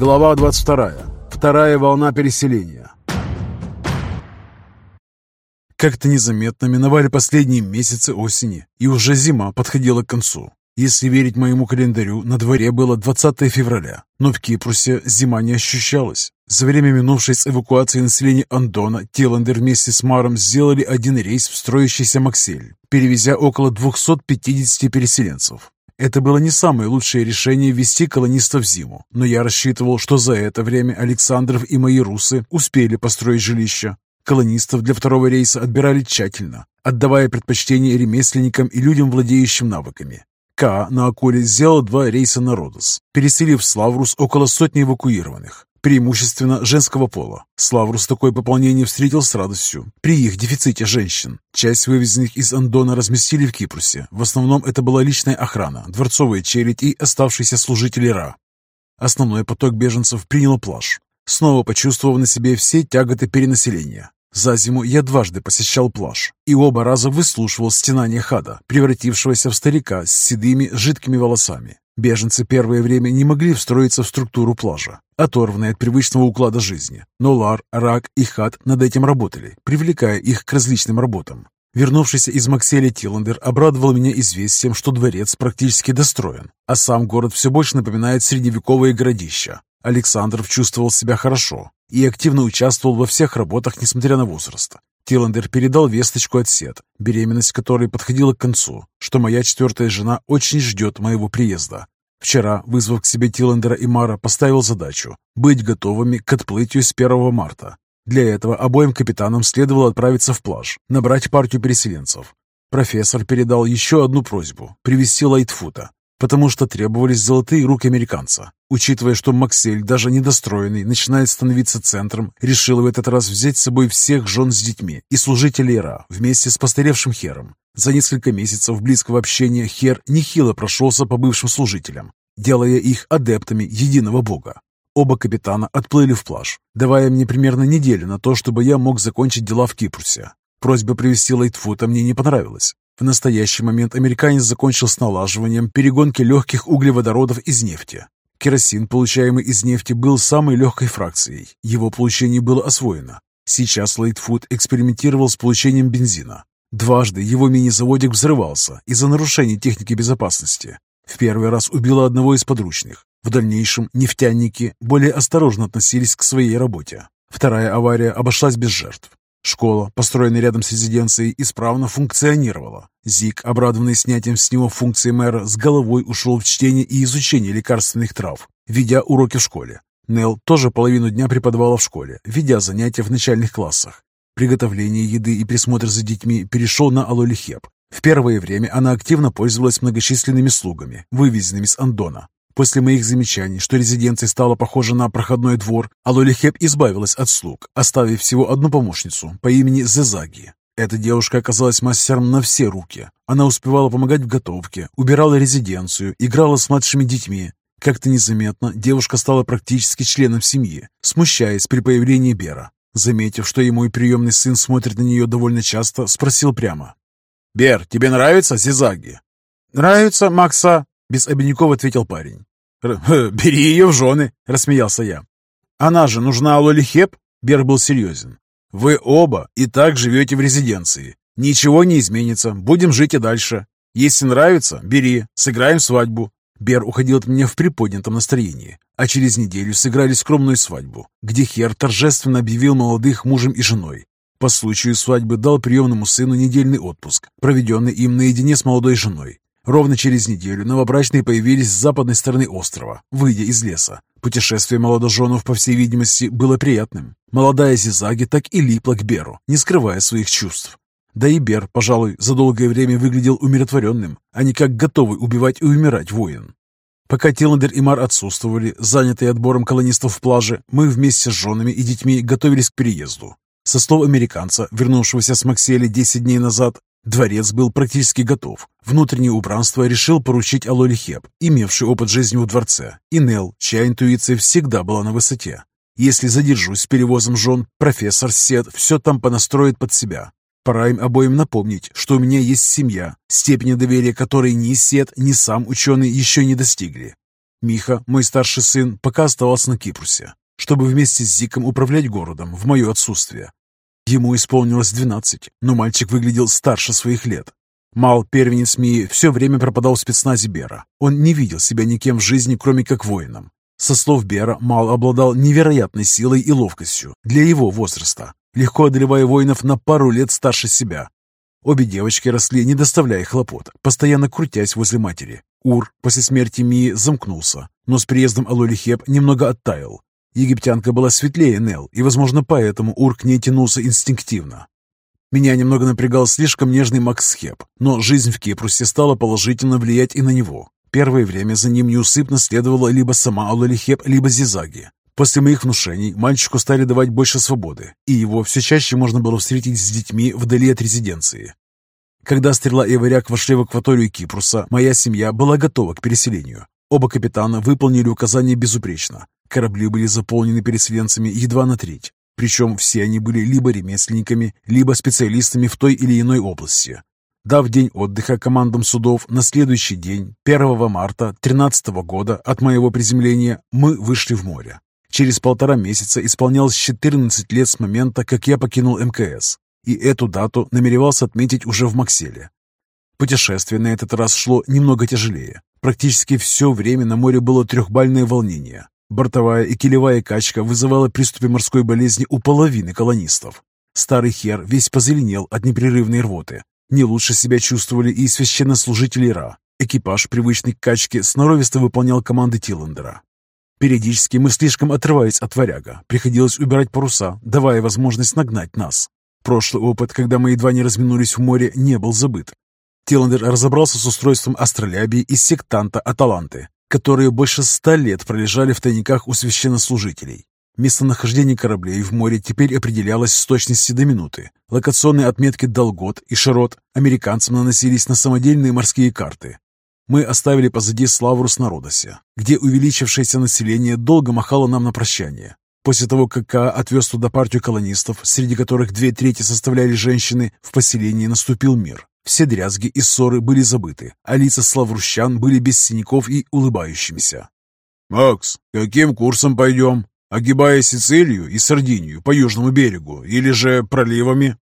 Глава 22. Вторая волна переселения. Как-то незаметно миновали последние месяцы осени, и уже зима подходила к концу. Если верить моему календарю, на дворе было 20 февраля, но в Кипрусе зима не ощущалась. За время минувшей с эвакуацией населения Андона, Тиландер вместе с Маром сделали один рейс в строящийся Максель, перевезя около 250 переселенцев. Это было не самое лучшее решение ввести колонистов в зиму, но я рассчитывал, что за это время Александров и мои русы успели построить жилища. Колонистов для второго рейса отбирали тщательно, отдавая предпочтение ремесленникам и людям, владеющим навыками. К на Акуле сделал два рейса на Родос, переселив Славрус около сотни эвакуированных преимущественно женского пола. Славрус такое пополнение встретил с радостью. При их дефиците женщин. Часть вывезенных из Андона разместили в Кипрусе. В основном это была личная охрана, дворцовая челядь и оставшиеся служители Ра. Основной поток беженцев принял плаж, снова почувствовав на себе все тяготы перенаселения. За зиму я дважды посещал плаж и оба раза выслушивал стенание хада, превратившегося в старика с седыми жидкими волосами. Беженцы первое время не могли встроиться в структуру плажа, оторванные от привычного уклада жизни. Но Лар, Рак и Хат над этим работали, привлекая их к различным работам. Вернувшийся из Макселя Тиландер обрадовал меня известием, что дворец практически достроен, а сам город все больше напоминает средневековое городище. Александров чувствовал себя хорошо и активно участвовал во всех работах, несмотря на возраст. Тиландер передал весточку от Сет, беременность которой подходила к концу, что моя четвертая жена очень ждет моего приезда. Вчера, вызвав к себе Тиландера и Мара, поставил задачу быть готовыми к отплытию с 1 марта. Для этого обоим капитанам следовало отправиться в плаж, набрать партию переселенцев. Профессор передал еще одну просьбу – привести Лайтфута, потому что требовались золотые руки американца. Учитывая, что Максель, даже недостроенный, начинает становиться центром, решил в этот раз взять с собой всех жен с детьми и служителей Ра вместе с постаревшим Хером. За несколько месяцев близкого общения Хер нехило прошелся по бывшим служителям, делая их адептами единого бога. Оба капитана отплыли в плаж, давая мне примерно неделю на то, чтобы я мог закончить дела в Кипрусе. Просьба привести Лайтфута мне не понравилась. В настоящий момент американец закончил с налаживанием перегонки легких углеводородов из нефти. Керосин, получаемый из нефти, был самой легкой фракцией. Его получение было освоено. Сейчас Лейтфуд экспериментировал с получением бензина. Дважды его мини-заводик взрывался из-за нарушений техники безопасности. В первый раз убило одного из подручных. В дальнейшем нефтяники более осторожно относились к своей работе. Вторая авария обошлась без жертв. Школа, построенная рядом с резиденцией, исправно функционировала. Зик, обрадованный снятием с него функции мэра, с головой ушел в чтение и изучение лекарственных трав, ведя уроки в школе. Нел тоже половину дня преподавала в школе, ведя занятия в начальных классах. Приготовление еды и присмотр за детьми перешел на Алоли Хеп. В первое время она активно пользовалась многочисленными слугами, вывезенными с Андона. После моих замечаний, что резиденция стала похожа на проходной двор, Алолихеп избавилась от слуг, оставив всего одну помощницу по имени Зезаги. Эта девушка оказалась мастером на все руки. Она успевала помогать в готовке, убирала резиденцию, играла с младшими детьми. Как-то незаметно девушка стала практически членом семьи, смущаясь при появлении Бера. Заметив, что и мой приемный сын смотрит на нее довольно часто, спросил прямо. «Бер, тебе нравится Зизаги?» «Нравится, Макса», — без обиняков ответил парень. «Бери ее в жены», — рассмеялся я. «Она же нужна Алолихеп?» Бер был серьезен. «Вы оба и так живете в резиденции. Ничего не изменится, будем жить и дальше. Если нравится, бери, сыграем свадьбу». Бер уходил от меня в приподнятом настроении, а через неделю сыграли скромную свадьбу, где Хер торжественно объявил молодых мужем и женой. По случаю свадьбы дал приемному сыну недельный отпуск, проведенный им наедине с молодой женой. Ровно через неделю новобрачные появились с западной стороны острова, выйдя из леса. Путешествие молодоженов, по всей видимости, было приятным. Молодая Зизаги так и липла к Беру, не скрывая своих чувств. Да и Бер, пожалуй, за долгое время выглядел умиротворенным, а не как готовый убивать и умирать воин. Пока Тиландер и Мар отсутствовали, занятые отбором колонистов в плаже, мы вместе с женами и детьми готовились к переезду. Со слов американца, вернувшегося с Макселя 10 дней назад, Дворец был практически готов. Внутреннее убранство решил поручить Алоли Хеп, имевший опыт жизни в дворце, и Нел, чья интуиция всегда была на высоте. Если задержусь с перевозом жен, профессор Сет все там понастроит под себя. Пора им обоим напомнить, что у меня есть семья, степень доверия которой ни Сет, ни сам ученый еще не достигли. Миха, мой старший сын, пока оставался на Кипрусе, чтобы вместе с Зиком управлять городом в мое отсутствие. Ему исполнилось 12, но мальчик выглядел старше своих лет. Мал, первенец Мии, все время пропадал в спецназе Бера. Он не видел себя никем в жизни, кроме как воином. Со слов Бера, Мал обладал невероятной силой и ловкостью для его возраста, легко одолевая воинов на пару лет старше себя. Обе девочки росли, не доставляя хлопот, постоянно крутясь возле матери. Ур после смерти Мии замкнулся, но с приездом Алоли Хеп немного оттаял. Египтянка была светлее Нел, и, возможно, поэтому Ур к ней тянулся инстинктивно. Меня немного напрягал слишком нежный Макс Хеп, но жизнь в Кипрусе стала положительно влиять и на него. Первое время за ним неусыпно следовала либо сама Алолихеп, либо Зизаги. После моих внушений мальчику стали давать больше свободы, и его все чаще можно было встретить с детьми вдали от резиденции. Когда стрела и варяг вошли в акваторию Кипруса, моя семья была готова к переселению. Оба капитана выполнили указания безупречно. Корабли были заполнены переселенцами едва на треть. Причем все они были либо ремесленниками, либо специалистами в той или иной области. Дав день отдыха командам судов, на следующий день, 1 марта 13 года от моего приземления, мы вышли в море. Через полтора месяца исполнялось 14 лет с момента, как я покинул МКС, и эту дату намеревался отметить уже в Макселе. Путешествие на этот раз шло немного тяжелее. Практически все время на море было трехбальное волнение. Бортовая и килевая качка вызывала приступы морской болезни у половины колонистов. Старый хер весь позеленел от непрерывной рвоты. Не лучше себя чувствовали и священнослужители Ра. Экипаж, привычный к качке, сноровисто выполнял команды Тиллендера. Периодически мы слишком отрываясь от варяга. Приходилось убирать паруса, давая возможность нагнать нас. Прошлый опыт, когда мы едва не разминулись в море, не был забыт. Тиллендер разобрался с устройством астролябии и сектанта Аталанты, которые больше ста лет пролежали в тайниках у священнослужителей. Местонахождение кораблей в море теперь определялось с точностью до минуты. Локационные отметки Долгот и Широт американцам наносились на самодельные морские карты. Мы оставили позади Славрус на Родосе, где увеличившееся население долго махало нам на прощание. После того, как Ка отвез туда партию колонистов, среди которых две трети составляли женщины, в поселении наступил мир. Все дрязги и ссоры были забыты, а лица славрущан были без синяков и улыбающимися. «Макс, каким курсом пойдем? Огибая Сицилию и Сардинию по южному берегу или же проливами?»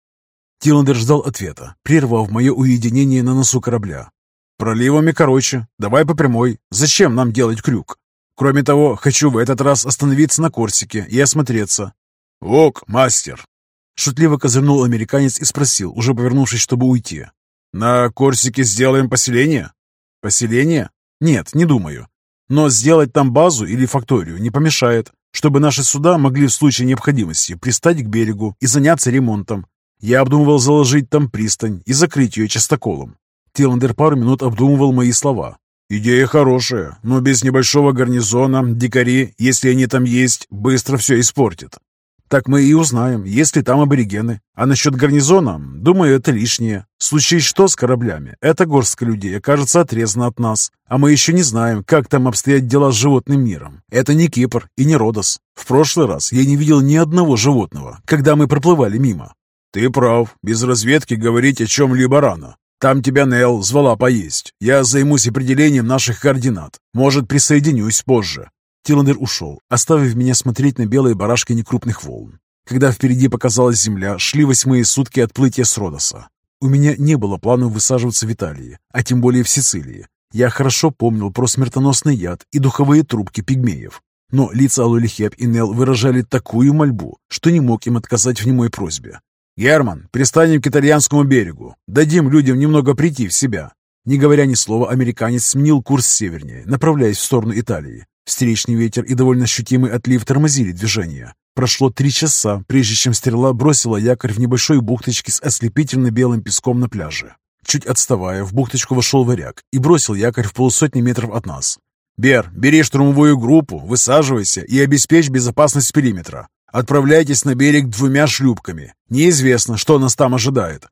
Тиландер ждал ответа, прервав мое уединение на носу корабля. «Проливами короче. Давай по прямой. Зачем нам делать крюк? Кроме того, хочу в этот раз остановиться на Корсике и осмотреться». «Ок, мастер!» Шутливо козырнул американец и спросил, уже повернувшись, чтобы уйти. На Корсике сделаем поселение? Поселение? Нет, не думаю. Но сделать там базу или факторию не помешает, чтобы наши суда могли в случае необходимости пристать к берегу и заняться ремонтом. Я обдумывал заложить там пристань и закрыть ее частоколом. Тиландер пару минут обдумывал мои слова. «Идея хорошая, но без небольшого гарнизона дикари, если они там есть, быстро все испортят. Так мы и узнаем, есть ли там аборигены. А насчет гарнизона, думаю, это лишнее. Случись что с кораблями, эта горстка людей окажется отрезана от нас. А мы еще не знаем, как там обстоят дела с животным миром. Это не Кипр и не Родос. В прошлый раз я не видел ни одного животного, когда мы проплывали мимо. Ты прав, без разведки говорить о чем-либо рано. Там тебя Нел звала поесть. Я займусь определением наших координат. Может, присоединюсь позже. Тиландер ушел, оставив меня смотреть на белые барашки некрупных волн. Когда впереди показалась земля, шли восьмые сутки отплытия с Родоса. У меня не было планов высаживаться в Италии, а тем более в Сицилии. Я хорошо помнил про смертоносный яд и духовые трубки пигмеев. Но лица Алулихеп и Нел выражали такую мольбу, что не мог им отказать в немой просьбе. «Герман, пристанем к итальянскому берегу. Дадим людям немного прийти в себя». Не говоря ни слова, американец сменил курс севернее, направляясь в сторону Италии. Встречный ветер и довольно ощутимый отлив тормозили движение. Прошло три часа, прежде чем стрела бросила якорь в небольшой бухточке с ослепительно-белым песком на пляже. Чуть отставая, в бухточку вошел варяг и бросил якорь в полусотни метров от нас. «Бер, бери штурмовую группу, высаживайся и обеспечь безопасность периметра. Отправляйтесь на берег двумя шлюпками. Неизвестно, что нас там ожидает.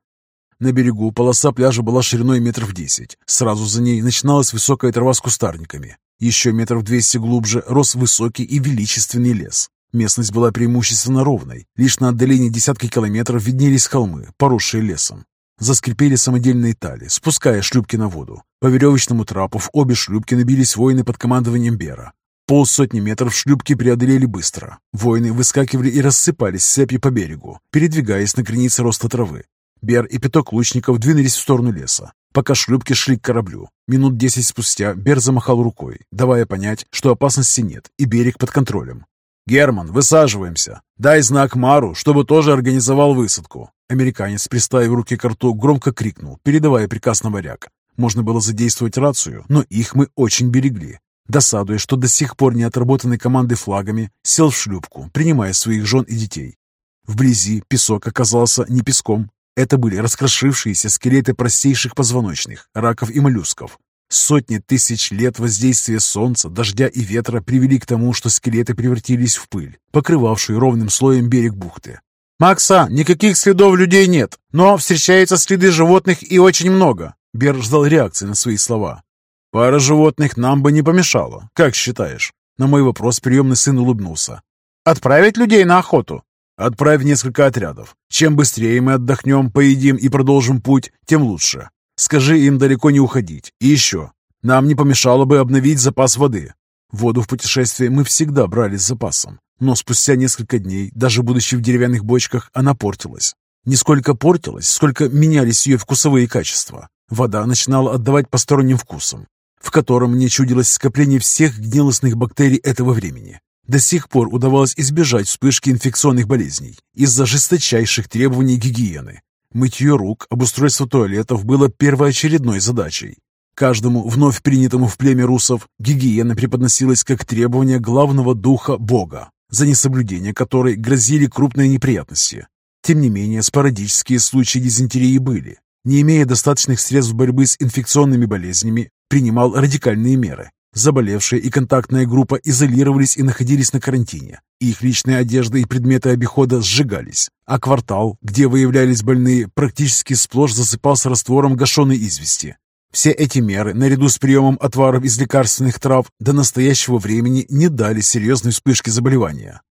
На берегу полоса пляжа была шириной метров десять. Сразу за ней начиналась высокая трава с кустарниками. Еще метров двести глубже рос высокий и величественный лес. Местность была преимущественно ровной. Лишь на отдалении десятки километров виднелись холмы, поросшие лесом. Заскрипели самодельные тали, спуская шлюпки на воду. По веревочному трапу в обе шлюпки набились воины под командованием Бера. Полсотни метров шлюпки преодолели быстро. Воины выскакивали и рассыпались цепью по берегу, передвигаясь на границе роста травы. Бер и пяток лучников двинулись в сторону леса, пока шлюпки шли к кораблю. Минут десять спустя Бер замахал рукой, давая понять, что опасности нет и берег под контролем. «Герман, высаживаемся! Дай знак Мару, чтобы тоже организовал высадку!» Американец, приставив руки к рту, громко крикнул, передавая приказ на варяг. Можно было задействовать рацию, но их мы очень берегли. Досадуя, что до сих пор не отработаны команды флагами, сел в шлюпку, принимая своих жен и детей. Вблизи песок оказался не песком. Это были раскрошившиеся скелеты простейших позвоночных, раков и моллюсков, Сотни тысяч лет воздействия солнца, дождя и ветра привели к тому, что скелеты превратились в пыль, покрывавшую ровным слоем берег бухты. «Макса, никаких следов людей нет, но встречаются следы животных и очень много». Бер ждал реакции на свои слова. «Пара животных нам бы не помешала, как считаешь?» На мой вопрос приемный сын улыбнулся. «Отправить людей на охоту?» «Отправь несколько отрядов. Чем быстрее мы отдохнем, поедим и продолжим путь, тем лучше. Скажи им далеко не уходить. И еще, нам не помешало бы обновить запас воды. Воду в путешествии мы всегда брали с запасом, но спустя несколько дней, даже будучи в деревянных бочках, она портилась. Не сколько портилась, сколько менялись ее вкусовые качества. Вода начинала отдавать посторонним вкусам, в котором мне чудилось скопление всех гнилостных бактерий этого времени. До сих пор удавалось избежать вспышки инфекционных болезней из-за жесточайших требований гигиены. Мытье рук, обустройство туалетов было первоочередной задачей. Каждому вновь принятому в племя русов гигиена преподносилась как требование главного духа Бога, за несоблюдение которой грозили крупные неприятности. Тем не менее, спорадические случаи дизентерии были. Не имея достаточных средств борьбы с инфекционными болезнями, принимал радикальные меры. Заболевшие и контактная группа изолировались и находились на карантине. Их личная одежда и предметы обихода сжигались, а квартал, где выявлялись больные, практически сплошь засыпался раствором гашеной извести. Все эти меры, наряду с приемом отваров из лекарственных трав, до настоящего времени не дали серьезной вспышки заболевания.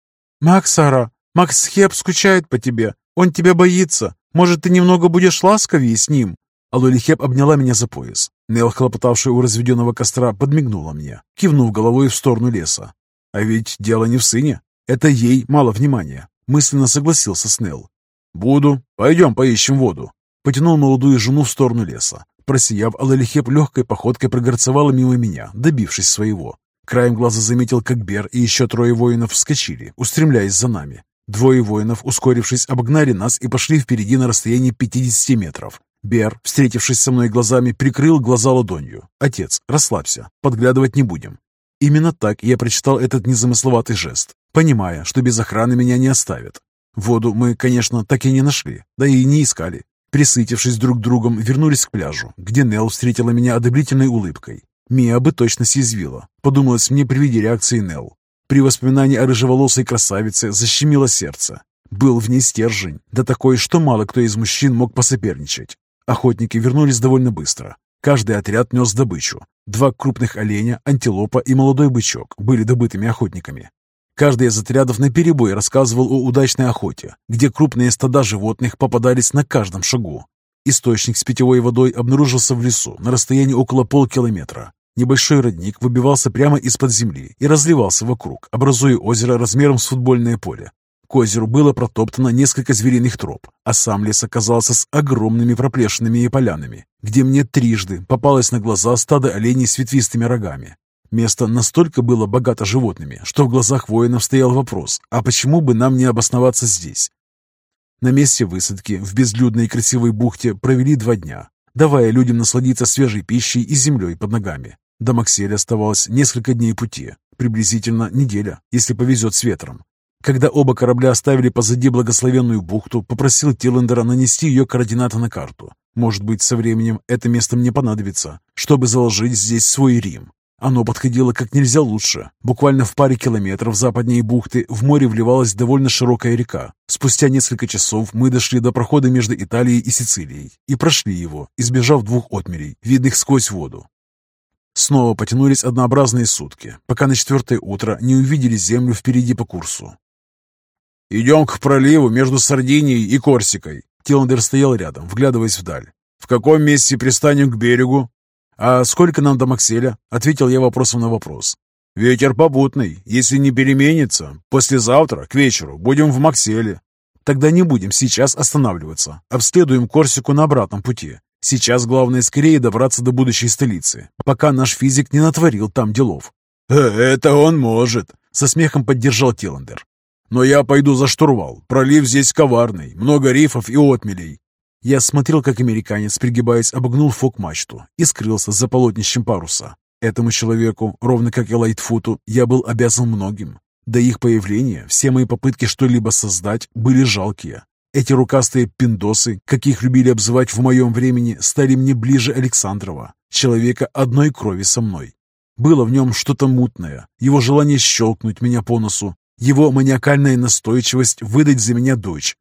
«Максара, Макс Хеп скучает по тебе. Он тебя боится. Может, ты немного будешь ласковее с ним?» Алолихеп обняла меня за пояс. Нел, хлопотавшая у разведенного костра, подмигнула мне, кивнув головой в сторону леса. А ведь дело не в сыне. Это ей мало внимания. Мысленно согласился с Нел. «Буду. Пойдем поищем воду». Потянул молодую жену в сторону леса. Просияв, Алалихеп легкой походкой прогорцевала мимо меня, добившись своего. Краем глаза заметил, как Бер и еще трое воинов вскочили, устремляясь за нами. Двое воинов, ускорившись, обогнали нас и пошли впереди на расстоянии 50 метров. Бер, встретившись со мной глазами, прикрыл глаза ладонью. «Отец, расслабься, подглядывать не будем». Именно так я прочитал этот незамысловатый жест, понимая, что без охраны меня не оставят. Воду мы, конечно, так и не нашли, да и не искали. Присытившись друг другом, вернулись к пляжу, где Нелл встретила меня одобрительной улыбкой. Мия бы точно съязвила, подумалось мне при виде реакции Нелл. При воспоминании о рыжеволосой красавице защемило сердце. Был в ней стержень, да такой, что мало кто из мужчин мог посоперничать. Охотники вернулись довольно быстро. Каждый отряд нес добычу. Два крупных оленя, антилопа и молодой бычок были добытыми охотниками. Каждый из отрядов наперебой рассказывал о удачной охоте, где крупные стада животных попадались на каждом шагу. Источник с питьевой водой обнаружился в лесу на расстоянии около полкилометра. Небольшой родник выбивался прямо из-под земли и разливался вокруг, образуя озеро размером с футбольное поле. К озеру было протоптано несколько звериных троп, а сам лес оказался с огромными проплешинами и полянами, где мне трижды попалось на глаза стадо оленей с ветвистыми рогами. Место настолько было богато животными, что в глазах воинов стоял вопрос, а почему бы нам не обосноваться здесь? На месте высадки в безлюдной и красивой бухте провели два дня, давая людям насладиться свежей пищей и землей под ногами. До Макселя оставалось несколько дней пути, приблизительно неделя, если повезет с ветром. Когда оба корабля оставили позади благословенную бухту, попросил Тиллендера нанести ее координаты на карту. Может быть, со временем это место мне понадобится, чтобы заложить здесь свой Рим. Оно подходило как нельзя лучше. Буквально в паре километров западнее бухты в море вливалась довольно широкая река. Спустя несколько часов мы дошли до прохода между Италией и Сицилией и прошли его, избежав двух отмелей, видных сквозь воду. Снова потянулись однообразные сутки, пока на четвертое утро не увидели землю впереди по курсу. «Идем к проливу между Сардинией и Корсикой. Тиландер стоял рядом, вглядываясь вдаль. «В каком месте пристанем к берегу?» «А сколько нам до Макселя?» — ответил я вопросом на вопрос. «Ветер попутный. Если не переменится, послезавтра, к вечеру, будем в Макселе». «Тогда не будем сейчас останавливаться. Обследуем Корсику на обратном пути. Сейчас главное скорее добраться до будущей столицы, пока наш физик не натворил там делов». «Э, «Это он может», — со смехом поддержал Тиландер. «Но я пойду за штурвал. Пролив здесь коварный, много рифов и отмелей. Я смотрел, как американец, пригибаясь, обогнул фок-мачту и скрылся за полотнищем паруса. Этому человеку, ровно как и Лайтфуту, я был обязан многим. До их появления все мои попытки что-либо создать были жалкие. Эти рукастые пиндосы, каких любили обзывать в моем времени, стали мне ближе Александрова, человека одной крови со мной. Было в нем что-то мутное, его желание щелкнуть меня по носу, его маниакальная настойчивость выдать за меня дочь,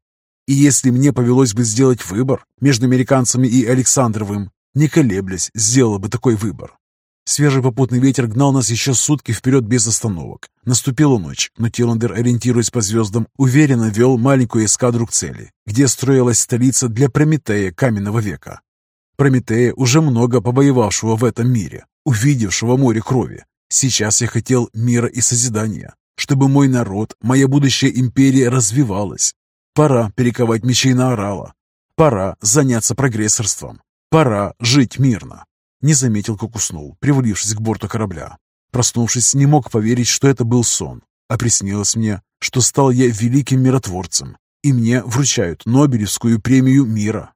и если мне повелось бы сделать выбор между американцами и Александровым, не колеблясь, сделала бы такой выбор. Свежий попутный ветер гнал нас еще сутки вперед без остановок. Наступила ночь, но Тиландер, ориентируясь по звездам, уверенно вел маленькую эскадру к цели, где строилась столица для Прометея каменного века. Прометея, уже много побоевавшего в этом мире, увидевшего море крови. Сейчас я хотел мира и созидания, чтобы мой народ, моя будущая империя развивалась, Пора перековать мечей на орала. Пора заняться прогрессорством. Пора жить мирно. Не заметил, как уснул, привалившись к борту корабля. Проснувшись, не мог поверить, что это был сон. А приснилось мне, что стал я великим миротворцем, и мне вручают Нобелевскую премию мира.